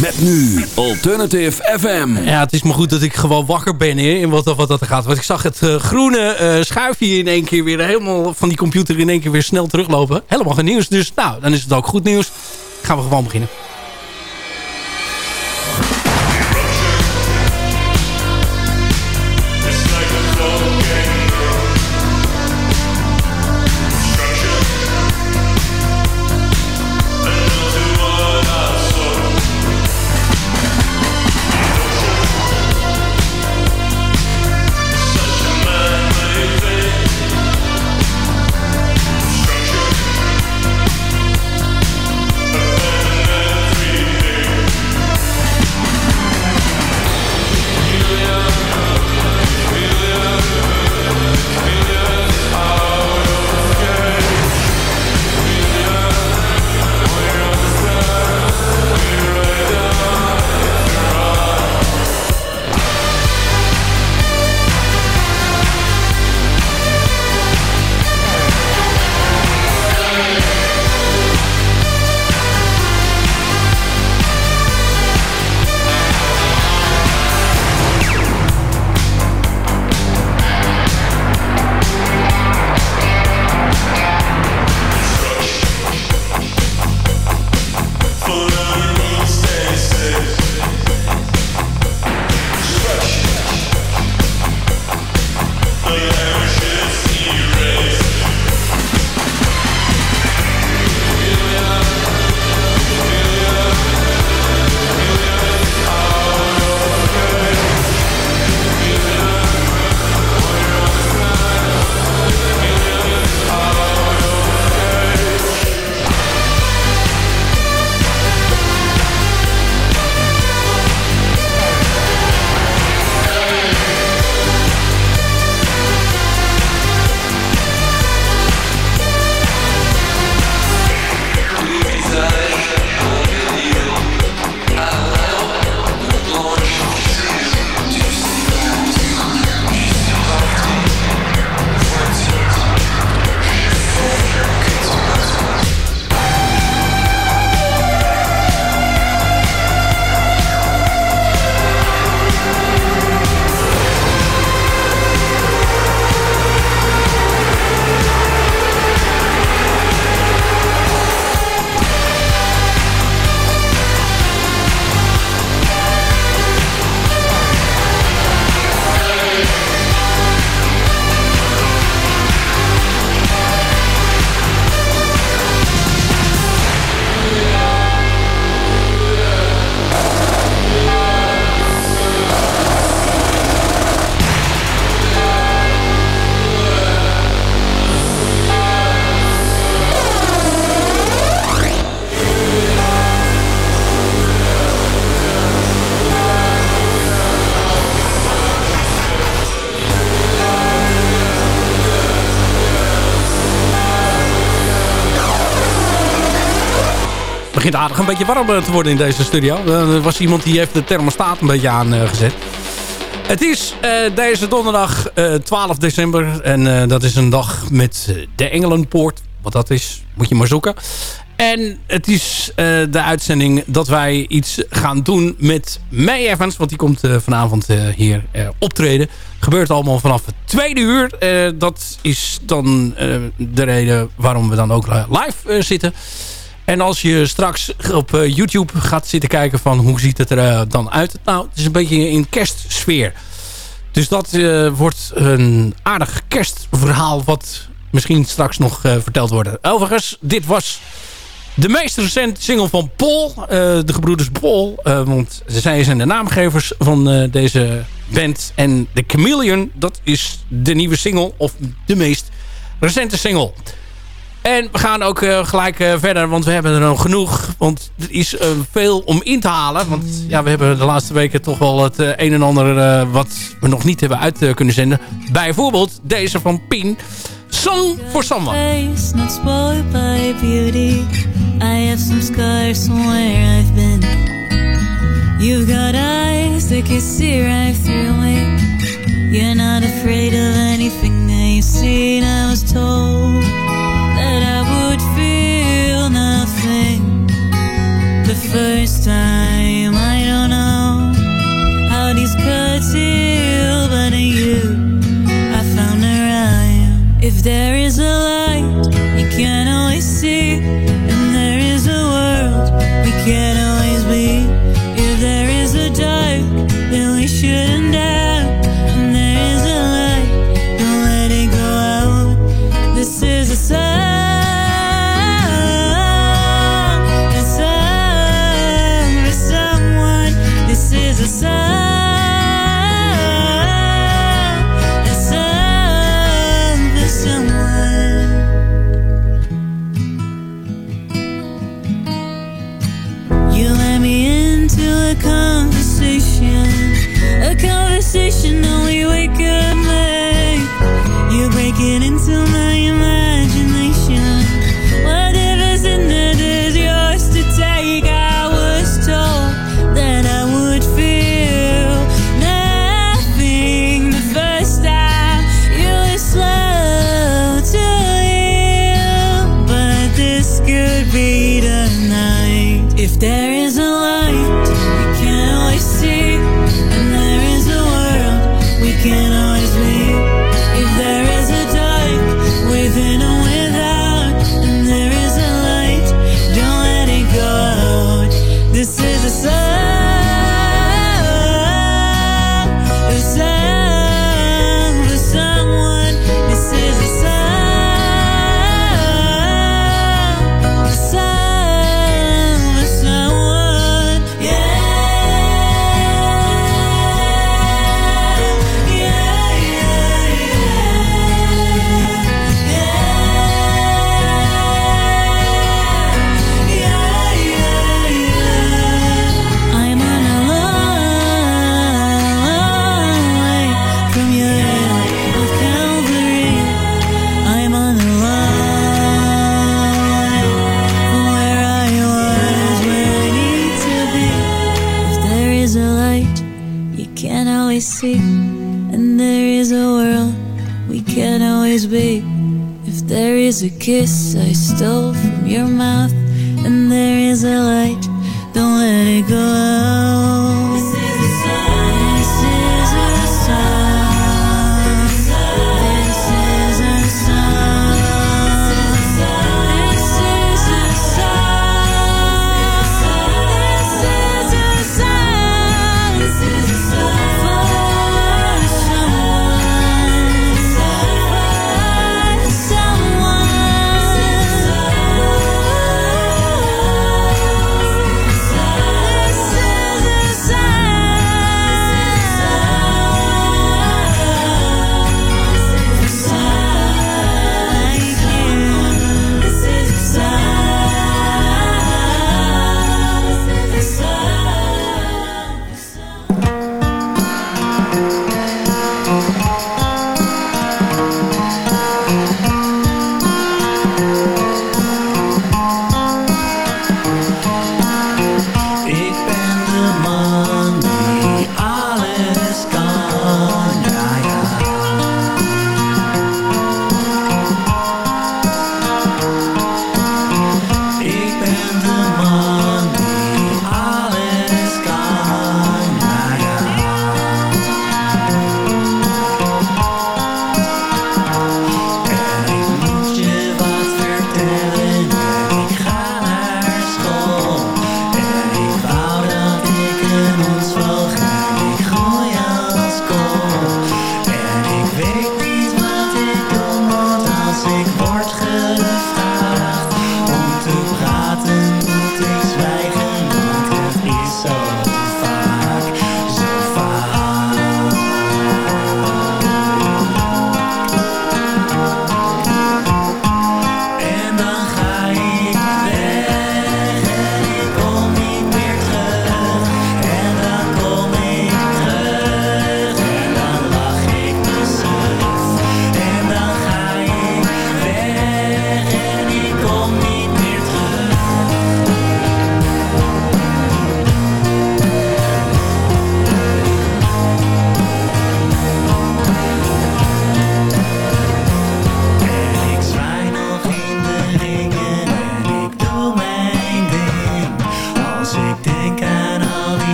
Met nu Alternative FM. Ja, het is maar goed dat ik gewoon wakker ben in wat, wat dat er gaat. Want ik zag het eh, groene eh, schuifje in één keer weer helemaal van die computer in één keer weer snel teruglopen. Helemaal geen nieuws. Dus nou, dan is het ook goed nieuws. Gaan we gewoon beginnen. Aardig een beetje warm te worden in deze studio. Eh, Er was iemand die heeft de thermostaat een beetje aangezet. Het is eh, deze donderdag eh, 12 december. En dat is een dag met de Engelenpoort. Wat dat is, moet je maar zoeken. En het is de uitzending dat wij iets gaan doen met May Evans. Want die komt vanavond hier optreden. Gebeurt allemaal vanaf het tweede uur. Dat is dan de reden waarom we dan ook live zitten. En als je straks op eh, YouTube gaat zitten kijken van hoe ziet het er eh, dan uit. Nou, het is een beetje in kerstsfeer. Dus dat eh, wordt een aardig kerstverhaal wat misschien straks nog verteld wordt. Overigens, dit was de meest recente single van Paul. De gebroeders Paul. want zij zijn de naamgevers van deze band. En The Chameleon, dat is de nieuwe single of de meest recente single. En we gaan ook uh, gelijk uh, verder, want we hebben er nog genoeg. Want er is uh, veel om in te halen. Want ja, we hebben de laatste weken toch wel het een en ander wat we nog niet hebben uit kunnen zenden. Bijvoorbeeld deze van Pien. Song for someone. Not spoiled by beauty. I have some scars where I've been. You've got eyes that can see right through me. You're not afraid of anything that you see, I was told. first time. I don't know how these cuts feel, but in you, I found a rhyme. If there is a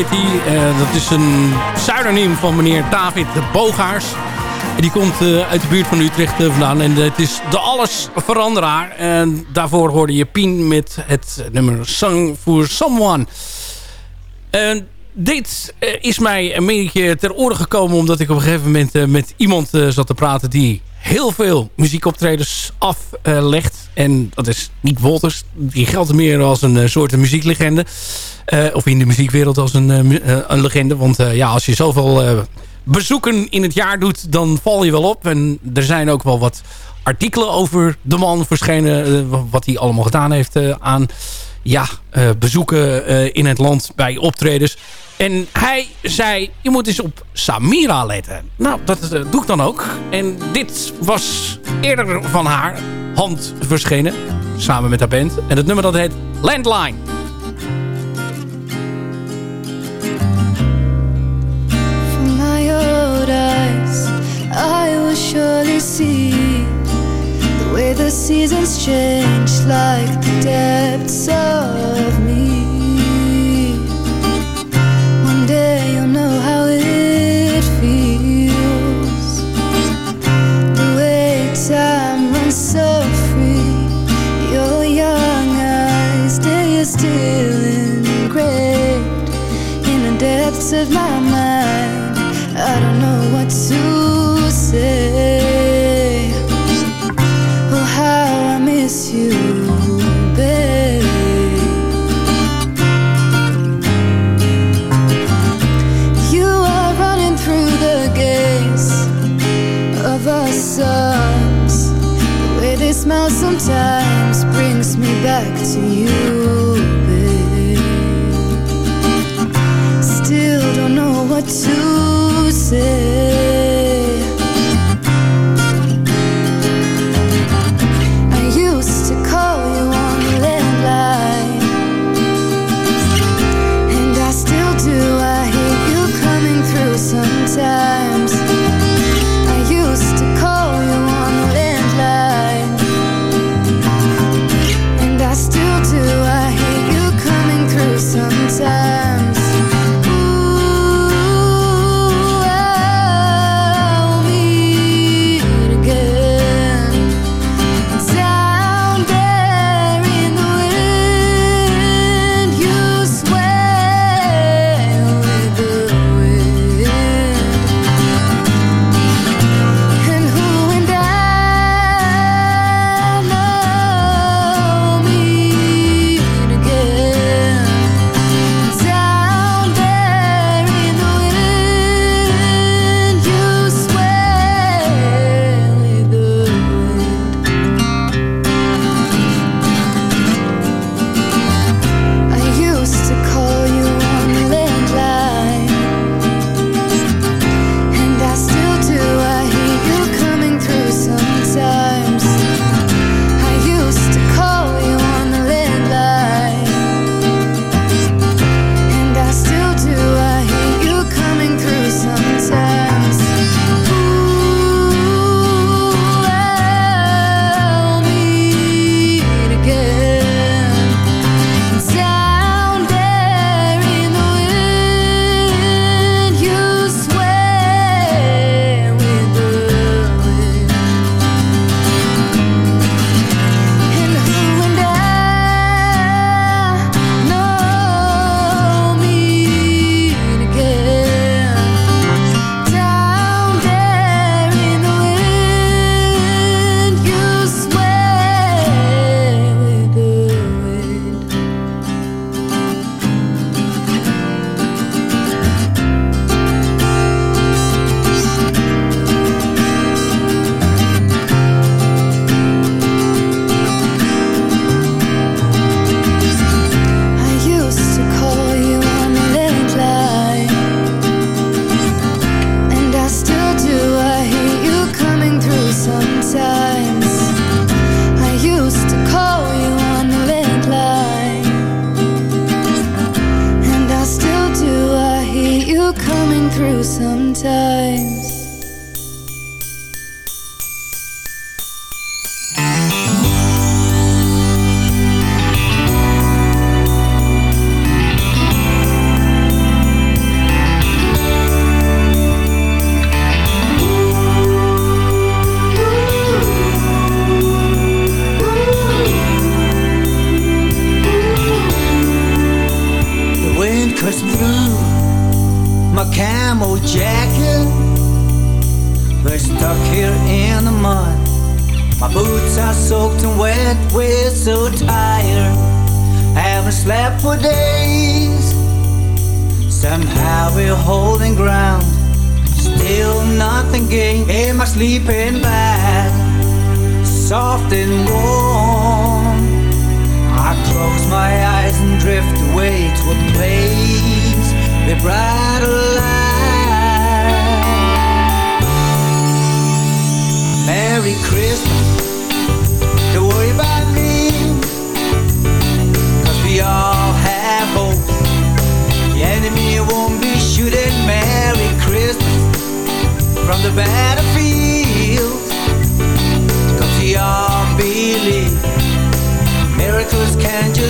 Eh, dat is een pseudoniem van meneer David de Bogaars. En die komt eh, uit de buurt van Utrecht eh, vandaan. En het is de allesveranderaar. En daarvoor hoorde je Pien met het nummer Song for Someone. En dit is mij een beetje ter oren gekomen... omdat ik op een gegeven moment met iemand zat te praten... die heel veel muziekoptredens aflegt. En dat is Nick Wolters. Die geldt meer als een eh, soort muzieklegende. Eh, of in de muziekwereld als een, eh, een legende. Want ja, als je zoveel bezoeken in het jaar doet... dan val je wel op. En er zijn ook wel wat artikelen over de man verschenen... wat hij allemaal gedaan heeft aan ja, eh, bezoeken eh, in het land bij optredens. En hij zei, je moet eens op Samira letten. Nou, dat eh, doe ik dan ook. En dit was eerder van haar hand verschenen. Samen met haar band. En het nummer dat heet Landline. My old eyes, I surely see way the seasons change, like the depths of me. One day you'll know how it feels. The way time runs so free. Your young eyes, they are still engraved in the depths of my mind. I don't know what to say. Back to you, babe. Still don't know what to say.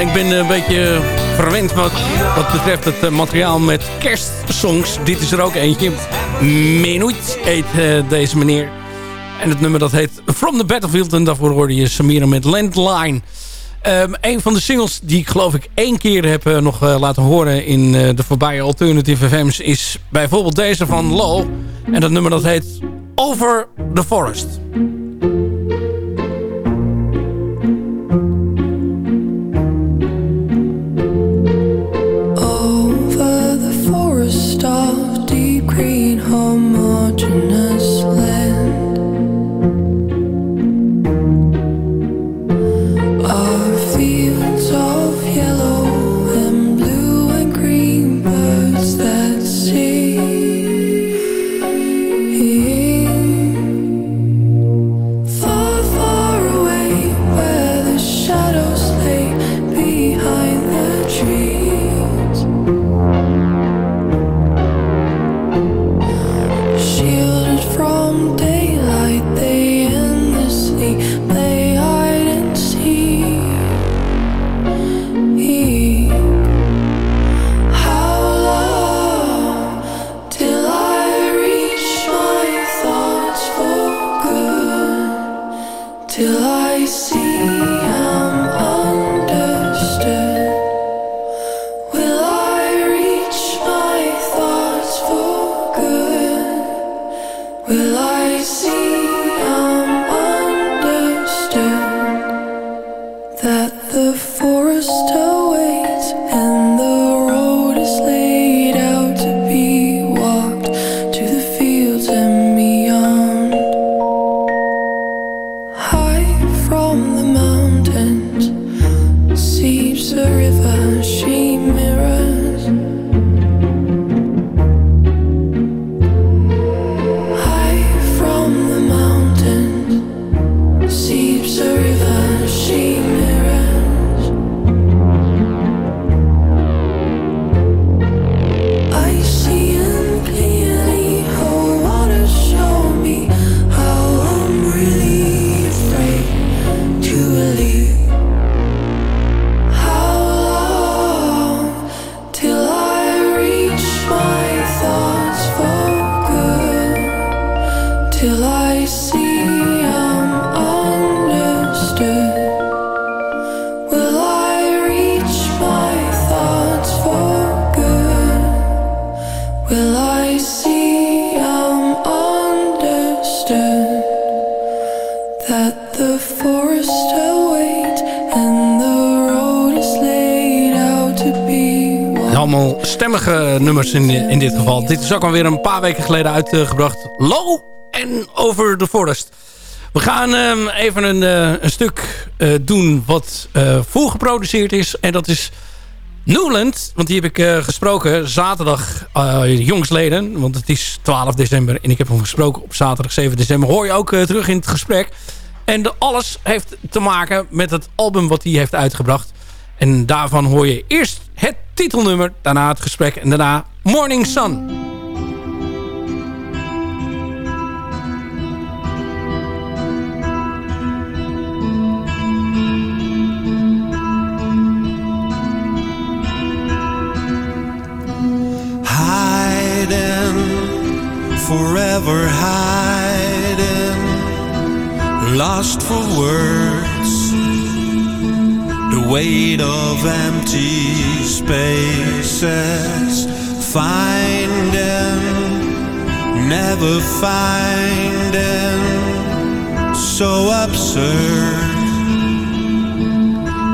Ik ben een beetje verwend wat, wat betreft het eh, materiaal met kerstsongs. Dit is er ook eentje. Menuit eet eh, deze meneer. En het nummer dat heet From the Battlefield. En daarvoor hoorde je Samira met Landline. Um, een van de singles die ik geloof ik één keer heb eh, nog laten horen in de voorbije alternatieve FM's... is bijvoorbeeld deze van Low. En dat nummer dat heet Over the Forest. to know. Nummers in, in dit geval. Dit is ook alweer een paar weken geleden uitgebracht. Low en Over the Forest. We gaan ehm, even een, eh, een stuk eh, doen wat eh voorgeproduceerd is. En dat is Newland. Want die heb ik gesproken zaterdag jongsleden. Want het is 12 december en ik heb hem gesproken op zaterdag 7 december. Hoor je ook terug in het gesprek. En alles heeft te maken met het album wat hij heeft uitgebracht. En daarvan hoor je eerst het titelnummer, daarna het gesprek en daarna Morning Sun. hiding, forever hiding, lost for words. Weight of empty spaces, finding, never finding, so absurd.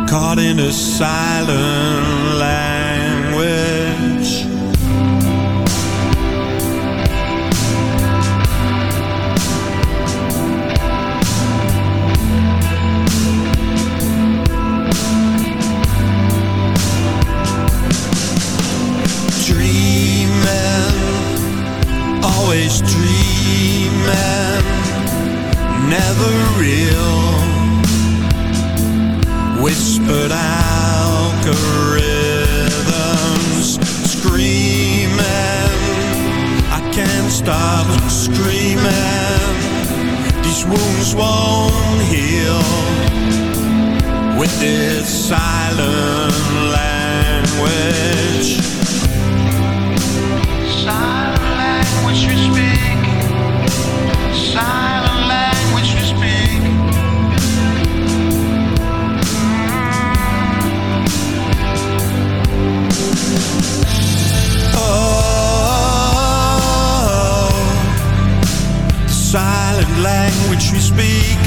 Caught in a silent always dreaming, never real. Whispered algorithms, screaming. I can't stop screaming. These wounds won't heal with this silent language. Silent language you speak oh, silent language we speak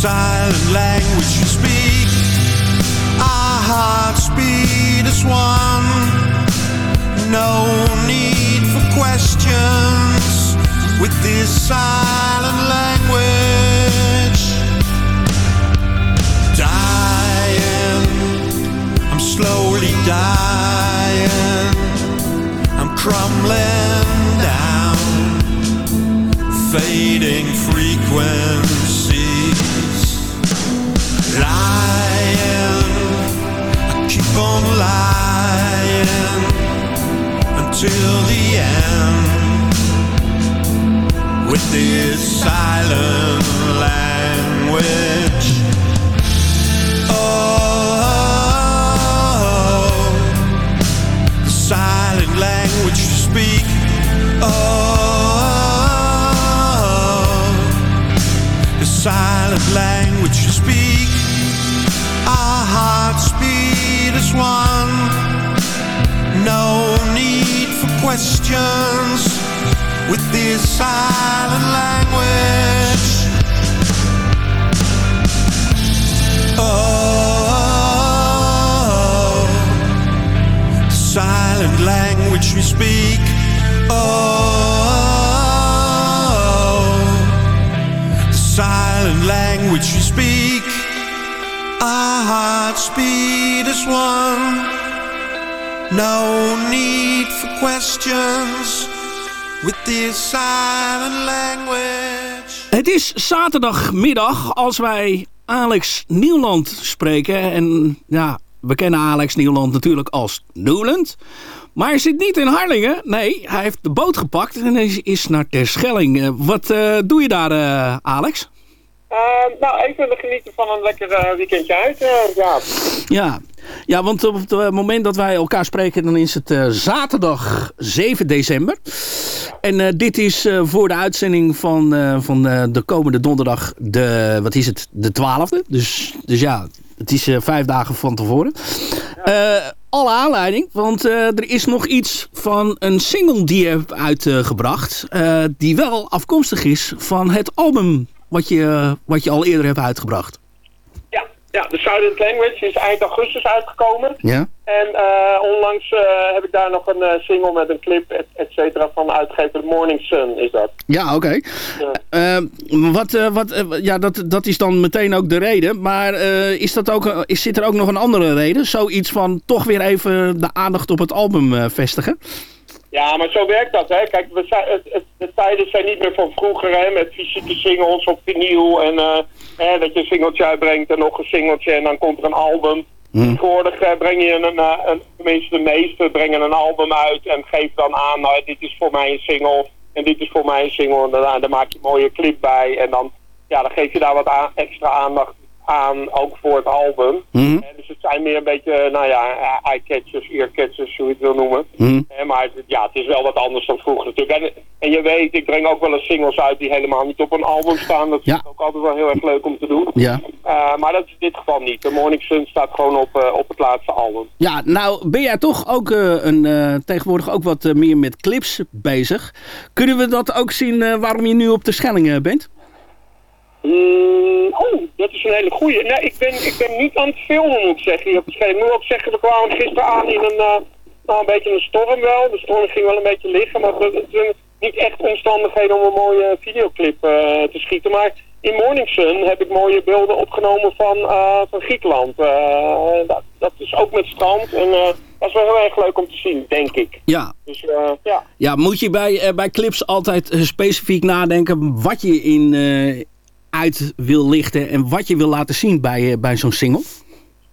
silent language you speak. Oh, No need for questions with this silent language. Dying, I'm slowly dying. I'm crumbling down, fading frequencies. Lying, I keep on lying until the end with this silent language. Oh, the silent language you speak. Oh, the silent language you speak. Our hearts beat as one. For questions with this silent language. Oh, silent language we speak. Oh, silent language we speak. Our hearts beat as one. No need for questions with this silent language. Het is zaterdagmiddag als wij Alex Nieuwland spreken. En ja, we kennen Alex Nieuwland natuurlijk als Newland. Maar hij zit niet in Harlingen. Nee, hij heeft de boot gepakt en is naar Terschelling. Eh, wat eh, doe je daar, eh, Alex? Eh, nou, even genieten van een lekker eh, weekendje uit. eh, ja. Ja. ja, want op het eh, moment dat wij elkaar spreken... dan is het zaterdag 7 december. En dit is voor de uitzending van, van de komende donderdag... de, wat is het, de 12e. Dus, dus ja, het is vijf dagen van tevoren. Alle aanleiding, want er is nog iets van een single die je hebt uitgebracht... die wel afkomstig is van het album wat je, wat je al eerder hebt uitgebracht. Ja, ja, de Silent Language is eind augustus uitgekomen. Ja? En eh, onlangs eh, heb ik daar nog een eh, single met een clip, et, et cetera, van uitgever Morning Sun is dat. Ja, oké. Eh, wat, wat, ja, dat, dat is dan meteen ook de reden. Maar is dat ook, is, zit er ook nog een andere reden? Zoiets van toch weer even de aandacht op het album vestigen? Ja, maar zo werkt dat, hè. Kijk, we zijn, het, het- de tijden zijn niet meer van vroeger, hè, met fysieke singles op vinyl en eh, hè, dat je een singeltje uitbrengt en nog een singeltje en dan komt er een album. Tegenwoordig eh, breng je een, eh, een, tenminste de meeste brengen een album uit en geven dan aan, nou, dit is voor mij een single en dit is voor mij een single en dan, dan maak je een mooie clip bij en dan, ja, dan geef je daar wat aan- extra aandacht aan, ook voor het album. Mhm. Eh, dus het zijn meer een beetje, nou ja, eh, eye-catchers, ear-catchers, hoe je het wil noemen. Mhm. Eh, maar het- ja, het is wel wat anders dan vroeger natuurlijk. En, en je weet, ik breng ook wel eens singles uit die helemaal niet op een album staan. Dat Ja. is ook altijd wel heel erg leuk om te doen. Ja. Eh, maar dat is in dit geval niet. De Morning Sun staat gewoon op, eh, op het laatste album. Ja, nou ben jij toch ook eh, een, eh, tegenwoordig ook wat eh, meer met clips bezig. Kunnen we dat ook zien eh, waarom je nu op de Schelling eh, bent? Mm, oh, dat is een hele goeie. Nee, ik ben, ik ben niet aan het filmen, moet ik zeggen. hier op het moet ook zeggen, we kwamen gisteren aan in een, eh, nou, een beetje een storm wel. De storm ging wel een beetje liggen, maar het zijn niet echt omstandigheden om een mooie videoclip eh, te schieten. Maar in Morning Sun heb ik mooie beelden opgenomen van, eh, van Griekenland. Dat, dat is ook met strand en dat is wel heel erg leuk om te zien, denk ik. Ja. Dus ja. Ja, moet je bij, bij clips altijd specifiek nadenken wat je in uit wil lichten en wat je wil laten zien bij, eh, bij zo'n single?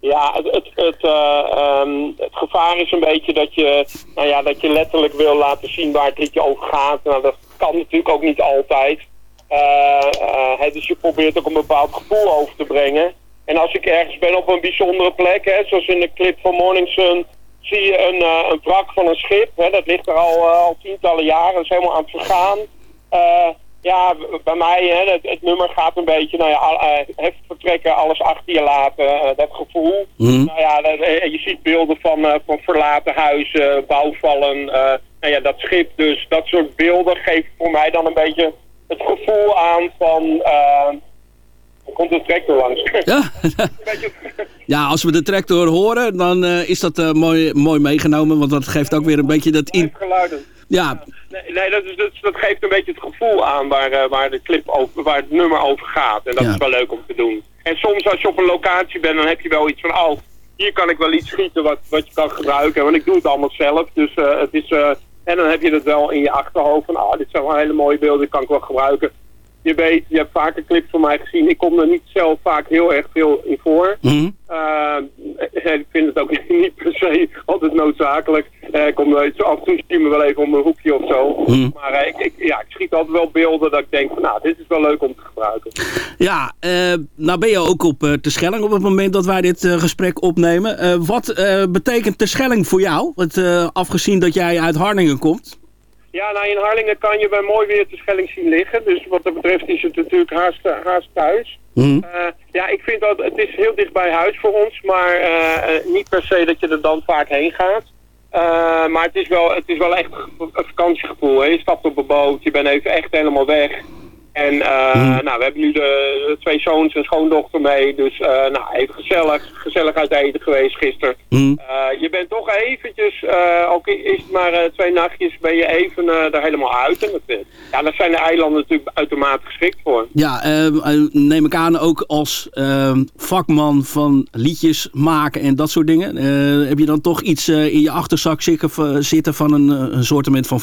Ja, het, het, het, eh, ehm, het gevaar is een beetje dat je, nou ja, dat je letterlijk wil laten zien waar het liedje over gaat. Nou, dat kan natuurlijk ook niet altijd. Eh, hè, dus je probeert ook een bepaald gevoel over te brengen. En als ik ergens ben op een bijzondere plek, hè, zoals in de clip van Morning Sun, zie je een, een wrak van een schip. Hè, dat ligt er al, al tientallen jaren, dat is helemaal aan het vergaan. Ja, bij mij, hè, het, het nummer gaat een beetje, nou ja, eh, heft vertrekken, alles achter je laten, eh, dat gevoel. Mhm. Nou ja, dat- eh, je ziet beelden van, van verlaten huizen, bouwvallen, nou ja, dat schip dus. Dat soort beelden geven voor mij dan een beetje het gevoel aan van, eh, er komt een tractor langs. Ja, ja als we de tractor horen, dan is dat mooi, mooi meegenomen. Want dat geeft ook weer een beetje dat in... geluiden. Ja, Nee, nee dat, is, dat, dat geeft een beetje het gevoel aan waar, eh, waar, de clip over, waar het nummer over gaat. En dat Ja. is wel leuk om te doen. En soms als je op een locatie bent, dan heb je wel iets van... oh, hier kan ik wel iets schieten wat, wat je kan gebruiken. Want ik doe het allemaal zelf. Dus eh, het is... eh, en dan heb je het wel in je achterhoofd van... ah, dit zijn wel hele mooie beelden, die kan ik wel gebruiken. Je weet, je hebt vaker clips van mij gezien. Ik kom er niet zelf vaak heel erg veel in voor. Mhm. Eh, ik vind het ook niet per se altijd noodzakelijk. Eh, ik kom er, af en toe zie me wel even om een hoekje of zo. Mhm. Maar eh, ik, ik, ja, ik schiet altijd wel beelden dat ik denk van nou, dit is wel leuk om te gebruiken. ja nou ben je ook op de Schelling op het moment dat wij dit gesprek opnemen. Wat betekent de Schelling voor jou? Want, afgezien dat jij uit Harlingen komt. Ja, nou in Harlingen kan je bij mooi weer de Schelling zien liggen. Dus wat dat betreft is het natuurlijk haast, haast thuis. Mhm. Uh, ja, ik vind dat het is heel dicht bij huis voor ons, maar uh, niet per se dat je er dan vaak heen gaat. Uh, maar het is, wel, het is wel echt een vakantiegevoel. Hè? Je stapt op een boot, je bent even echt helemaal weg. En uh, mm. nou, we hebben nu de, twee zoons en schoondochter mee. Dus uh, nou, even gezellig, gezellig uit eten geweest gisteren. Mm. Uh, je bent toch eventjes, ook is het maar twee nachtjes, ben je even er helemaal uit. En dat, ja, daar zijn de eilanden natuurlijk uitermate geschikt voor. Ja, neem ik aan ook als vakman van liedjes maken en dat soort dingen. Eh, heb je dan toch iets eh, in je achterzak zitten van een, een soortement van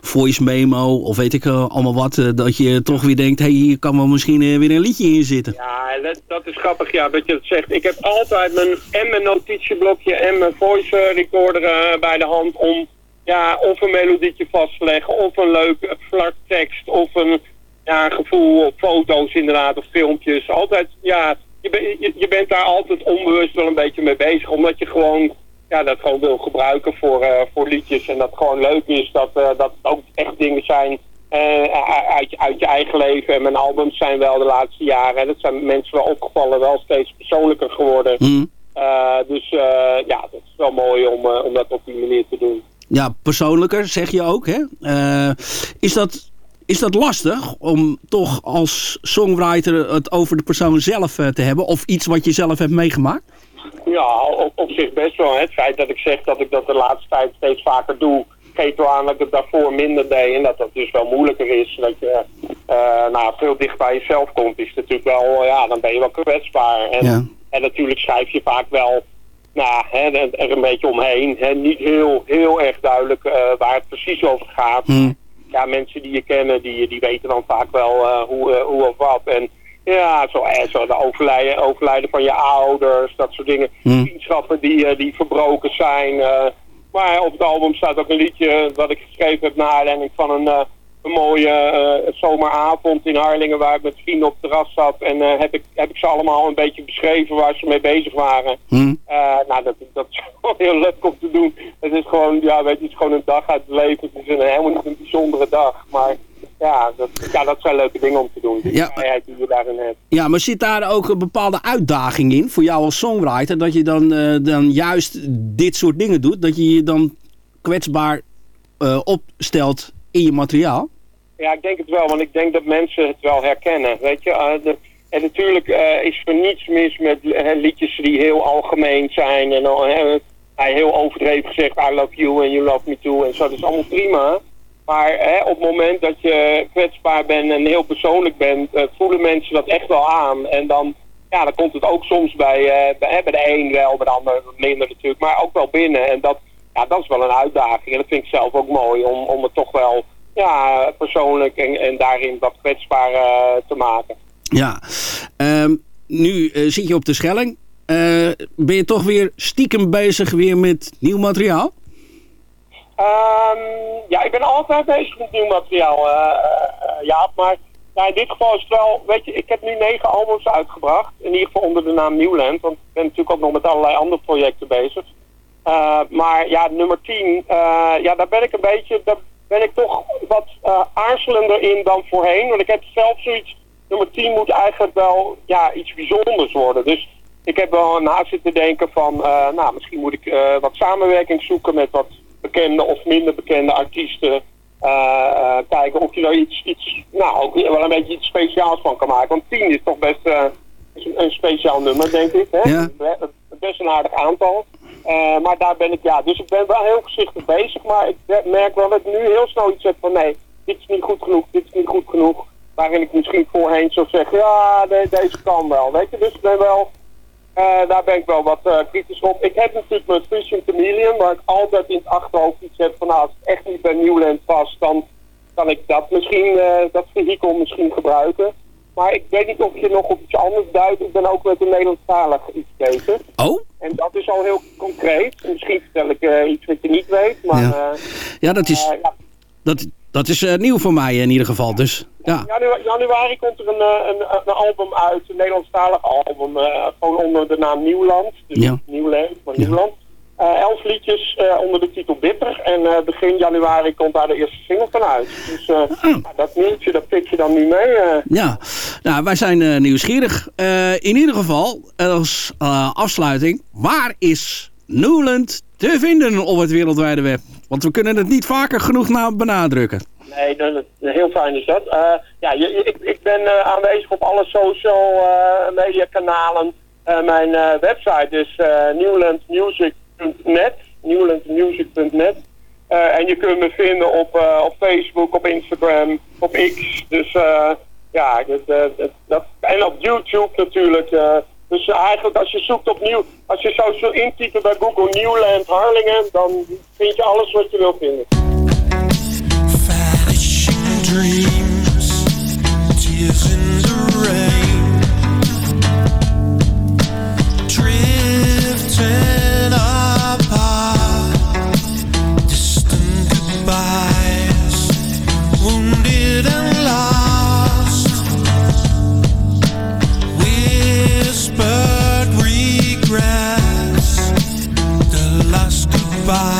voice memo of weet ik allemaal wat. dat je toch weer denkt, hey, hier kan wel misschien uh, weer een liedje in zitten. Ja, dat, is grappig, ja, dat je dat zegt. Ik heb altijd mijn, en mijn notitieblokje en mijn voice recorder uh, bij de hand om ja, of een melodietje vast te leggen, of een leuke vlak tekst, of een ja, gevoel op foto's inderdaad, of filmpjes. Altijd, ja, je, je, bent daar altijd onbewust wel een beetje mee bezig, omdat je gewoon ja, dat gewoon wil gebruiken voor, uh, voor liedjes. En dat gewoon leuk is dat, uh, dat ook echt dingen zijn uit, uit je eigen leven. En mijn albums zijn wel de laatste jaren. En dat zijn mensen wel opgevallen, wel steeds persoonlijker geworden. Mm. Uh, dus uh, ja, dat is wel mooi om, om dat op die manier te doen. Ja, persoonlijker zeg je ook. Hè? is, dat, is dat lastig om toch als songwriter het over de persoon zelf eh, te hebben? Of iets wat je zelf hebt meegemaakt? Ja, op, op zich best wel. hè. Het feit dat ik zeg dat ik dat de laatste tijd steeds vaker doe, geeft wel aan dat ik het daarvoor minder deed. En dat het dus wel moeilijker is. Dat je eh, nou, veel dicht bij jezelf komt, is natuurlijk wel, ja, dan ben je wel kwetsbaar. En, Ja. en natuurlijk schrijf je vaak wel nou, hè, er, een beetje omheen. Hè. Niet heel, heel erg duidelijk eh, waar het precies over gaat. Hm. Ja, mensen die je kennen, die, die weten dan vaak wel eh, hoe, hoe of wat. En ja, zo, eh, zo de overlijden, overlijden van je ouders, dat soort dingen. Hm. Vriendschappen die, die verbroken zijn. Maar op het album staat ook een liedje dat ik geschreven heb naar aanleiding van een, eh, een mooie eh, zomeravond in Harlingen waar ik met vrienden op het terras zat. En eh, heb, ik, heb ik ze allemaal een beetje beschreven waar ze mee bezig waren. Hm. Nou, dat, dat is gewoon heel leuk om te doen. Het is gewoon, ja, weet je, het is gewoon een dag uit het leven. Het is een, helemaal niet een bijzondere dag. Maar ja dat, ja, dat zijn leuke dingen om te doen. Die Ja. vrijheid die je daarin hebt. Ja, maar zit daar ook een bepaalde uitdaging in voor jou als songwriter? Dat je dan, eh, dan juist dit soort dingen doet? Dat je je dan kwetsbaar eh, opstelt in je materiaal? Ja, ik denk het wel, want ik denk dat mensen het wel herkennen. Weet je, Eh, de- en natuurlijk is er niets mis met liedjes die heel algemeen zijn. En al, hij heel overdreven gezegd, I love you and you love me too. En zo, dat is allemaal prima. Maar hè, op het moment dat je kwetsbaar bent en heel persoonlijk bent, eh, voelen mensen dat echt wel aan. En dan, ja, dan komt het ook soms bij, eh, bij, bij de een wel, bij de ander minder natuurlijk, maar ook wel binnen. En dat, ja, dat is wel een uitdaging. En dat vind ik zelf ook mooi, om, om het toch wel ja, persoonlijk en, en daarin wat kwetsbaar eh, te maken. Ja. Ehm, nu eh, zit je op de Schelling. Ben je toch weer stiekem bezig weer met nieuw materiaal? Ehm, ja, ik ben altijd bezig met nieuw materiaal, eh eh, Jaap. Maar ja, in dit geval is het wel, weet je, ik heb nu negen albums uitgebracht. In ieder geval onder de naam Newland. Want ik ben natuurlijk ook nog met allerlei andere projecten bezig. Eh, maar ja, nummer 10, eh, ja, daar ben ik een beetje, daar ben ik toch wat eh, aarzelender in dan voorheen. Want ik heb zelf zoiets, nummer 10 moet eigenlijk wel ja, iets bijzonders worden. Dus ik heb wel na zitten denken van, nou, misschien moet ik wat samenwerking zoeken met wat bekende of minder bekende artiesten. Eh, eh, kijken of je er iets, iets, nou, ook wel een beetje iets speciaals van kan maken. Want 10 is toch best eh, een, een speciaal nummer, denk ik. Hè? Ja. Best een aardig aantal. Maar daar ben ik, ja, dus ik ben wel heel voorzichtig bezig. Maar ik me- merk wel dat ik nu heel snel iets heb van nee, dit is niet goed genoeg, dit is niet goed genoeg. Waarin ik misschien voorheen zou zeggen, ja, de- deze kan wel. Weet je, dus ik ben wel, eh, daar ben ik wel wat eh, kritisch op. Ik heb natuurlijk mijn Fishing Chameleon, waar ik altijd in het achterhoofd iets heb van, nou, als het echt niet bij Newland past, dan kan ik dat misschien, eh, dat vehikel misschien gebruiken. Maar ik weet niet of je nog op iets anders duidt. Ik ben ook met een Nederlandstalig iets bezig. Oh? En dat is al heel concreet. Misschien vertel ik iets wat je niet weet, maar... Ja. Ja, dat is, ja. dat, dat is eh, nieuw voor mij in ieder geval. Dus ja. Janu- januari komt er een, eh, een, een album uit, een Nederlandstalig album, eh, gewoon onder de naam Nieuwland. Dus Ja. Nieuwland, maar Nieuwland. Elf liedjes onder de titel Bitter. En begin januari komt daar de eerste single van uit. Dus eh, ja, dat nieuwtje, dat pik je dan nu mee. Ja, nou, wij zijn nieuwsgierig. In ieder geval, als afsluiting, waar is Newland te vinden op het wereldwijde web? Want we kunnen het niet vaker genoeg na benadrukken. Nee, dat, dat- heel fijn is dat. Eh, ja, ik, ik ben eh, aanwezig op alle social eh, media kanalen. Mijn website is newlandmusic.net. Newlandmusic.net. En je kunt me vinden op, op Facebook, op Instagram, op X. Dus ja, dat- en op YouTube natuurlijk. Dus eigenlijk als je zoekt op nieuw, als je zou zo intypen bij Google Newland Harlingen, dan vind je alles wat je wil vinden. Goodbye.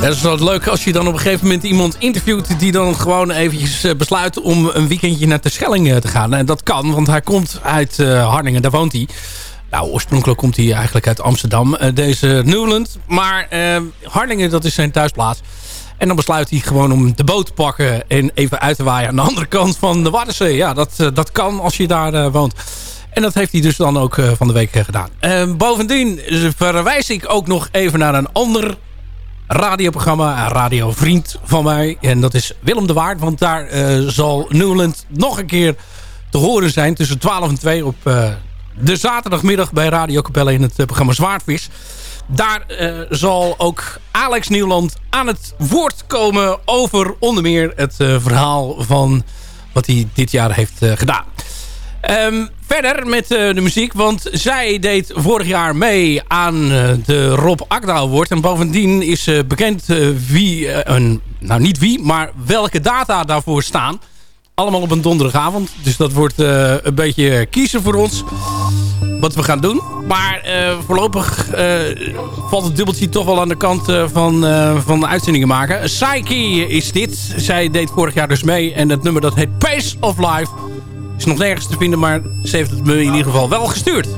Dat is wel leuk als je dan op een gegeven moment iemand interviewt... die dan gewoon eventjes eh, besluit om een weekendje naar de Schelling eh, te gaan. En dat kan, want hij komt uit uh, Harlingen, daar woont hij. Nou, oorspronkelijk komt hij eigenlijk uit Amsterdam, deze Newland. Maar uh, Harlingen, dat is zijn thuisplaats. En dan besluit hij gewoon om de boot te pakken en even uit te waaien aan de andere kant van de Waddenzee. Ja, dat, dat kan als je daar woont. En dat heeft hij dus dan ook van de week gedaan. bovendien verwijs ik ook nog even naar een ander radioprogramma, radiovriend van mij. En dat is Willem de Waard, want daar zal Newland nog een keer te horen zijn tussen 12 en 2 op de zaterdagmiddag bij Radio Capelle in het uh, programma Zwaardvis. Daar zal ook Alex Nieuwland aan het woord komen over onder meer het verhaal van wat hij dit jaar heeft gedaan. Um, verder met de muziek, want zij deed vorig jaar mee aan de Rob Akda Award. En bovendien is bekend wie, een, nou niet wie, maar welke data daarvoor staan. Allemaal op een donderdagavond. Dus dat wordt een beetje kiezen voor ons. Wat we gaan doen. Maar voorlopig valt het dubbeltje toch wel aan de kant van, van de uitzendingen maken. Psyche is dit. Zij deed vorig jaar dus mee. En het nummer dat heet Pace of Life. Is nog nergens te vinden, maar ze heeft het me in ieder geval wel gestuurd.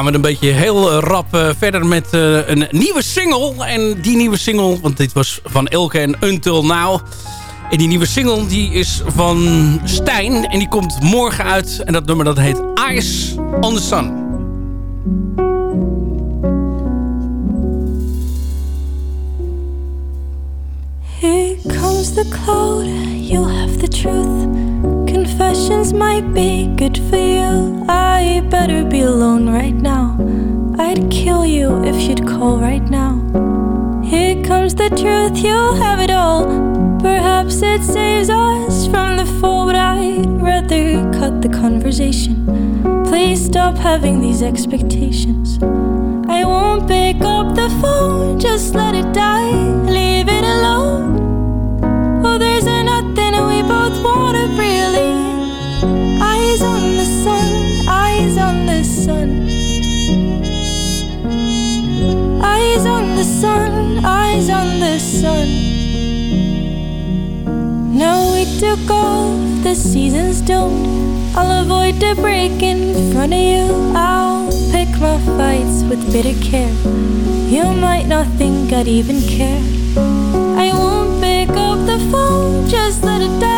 Gaan we een beetje heel eh, rap eh, verder met eh, een nieuwe single. En die nieuwe single, want dit was van Elke en Until Now. En die nieuwe single die is van Stijn. En die komt morgen uit. En dat nummer dat heet Eyes on the Sun. Here comes the cloud, you'll have the truth. Confessions might be good for you. I better be alone right now. I'd kill you if you'd call right now. Here comes the truth, you'll have it all. Perhaps it saves us from the fall, but I'd rather cut the conversation. Please stop having these expectations. I won't pick up the phone, just let it die, leave it alone. Oh, there's nothing we both wanna really. Sun. Eyes on the sun, eyes on the sun. Now we took off, the seasons don't. I'll avoid the break in front of you. I'll pick my fights with bitter care. You might not think I'd even care. I won't pick up the phone, just let it die,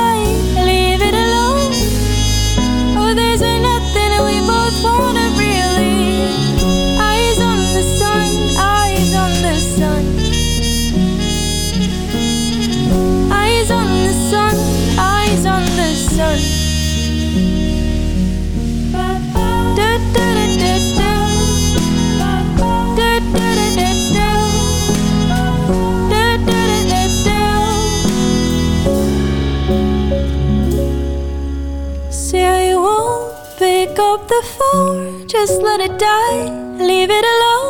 just let it die, leave it alone.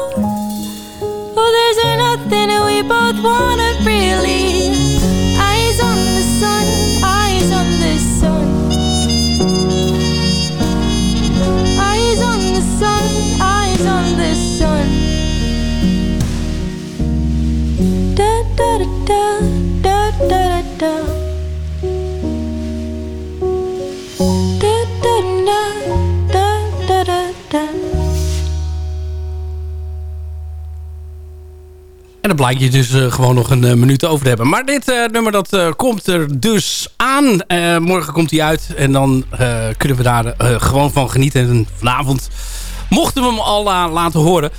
Blijkt je dus eh, gewoon nog een eh, minuut over te hebben. Maar dit eh, nummer dat komt er dus aan. Morgen komt hij uit. En dan kunnen we daar gewoon van genieten. En vanavond mochten we hem al la- laten horen.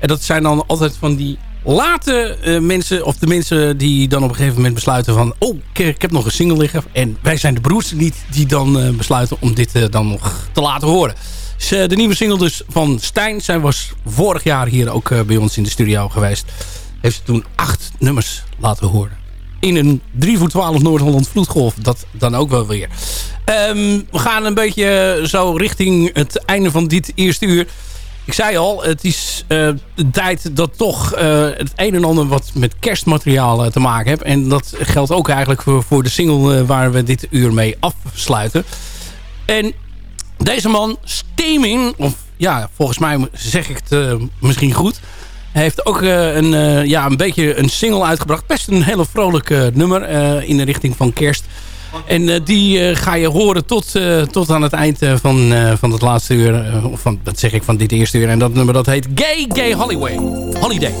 En dat zijn dan altijd van die late mensen. Of de mensen die dan op een gegeven moment besluiten van... Oh, ik, heb nog een single liggen. En wij zijn de broers niet die dan besluiten om dit dan nog te laten horen. Dus, de nieuwe single dus van Stijn. Zij was vorig jaar hier ook bij ons in de studio geweest heeft ze toen acht nummers laten horen. In een 3 voor 12 Noord-Holland vloedgolf. Dat dan ook wel weer. Ehm, we gaan een beetje zo richting het einde van dit eerste uur. Ik zei al, het is eh, de tijd dat toch eh, het een en ander wat met kerstmateriaal eh, te maken heeft. En dat geldt ook eigenlijk voor, voor de single eh, waar we dit uur mee afsluiten. En deze man, Steaming, of ja, volgens mij zeg ik het eh, misschien goed... Heeft ook eh, een, eh, ja, een beetje een single uitgebracht. Best een hele vrolijke nummer eh, in de richting van kerst. En die ga je horen tot, tot aan het eind van, van het laatste uur. of van, dat zeg ik, van dit eerste uur. En dat nummer dat heet Gay Gay Holiday. Holiday.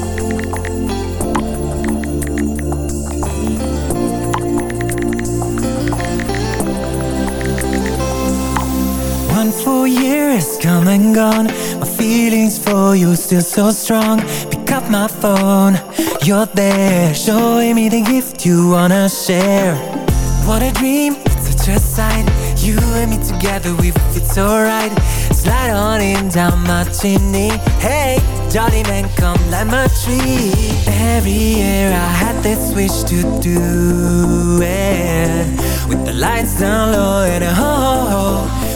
One full year has come and gone. My feelings for you still so strong. Pick up my phone, you're there, showing me the gift you wanna share. What a dream, it's such a sight. You and me together, we fit so right. Slide on in down my chimney. Hey, jolly man, come light my tree. Every year I had this wish to do it. With the lights down low and a ho ho ho.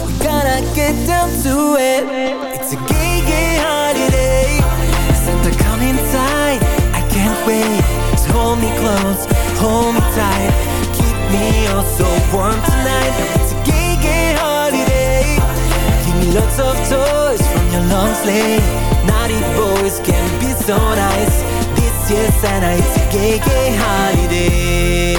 Gotta get down to it. It's a gay, gay holiday. Santa come inside. I can't wait. So hold me close, hold me tight. Keep me all so warm tonight. It's a gay, gay holiday. Give me lots of toys from your long sleeve. Naughty boys can be so nice. This year's Santa, it's a gay, gay holiday.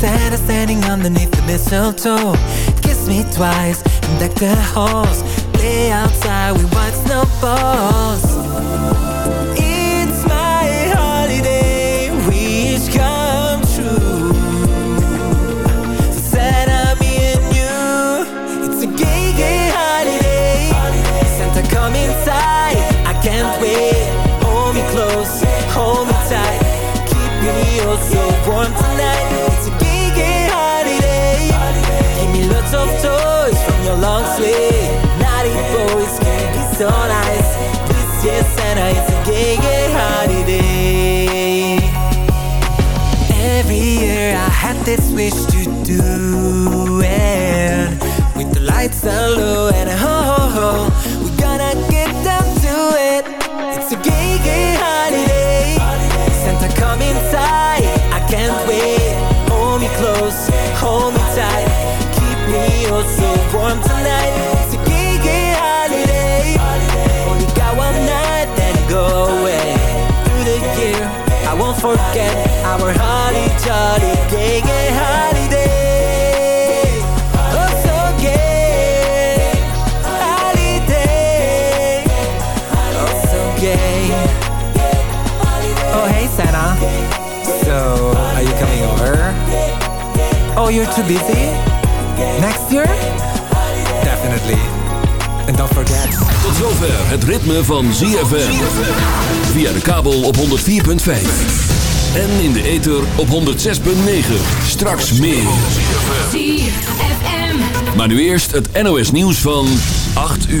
Santa standing underneath the mistletoe. Kiss me twice and deck the halls Play outside with white snowballs be. This year Santa, it's a gay, gay holiday. Every year I had this wish to do it. With the lights down low and ho ho ho. We gonna get down to it. It's a gay gay holiday. Santa come inside. I can't wait. Hold me close, hold me tight. Keep me oh so warm tonight Oh you're too busy. Next year? Definitely. And don't forget. Tot zover het ritme van ZFM. Via de kabel op 104.5. En in de ether op 106.9. Straks meer. Maar nu eerst het NOS nieuws van 8 uur.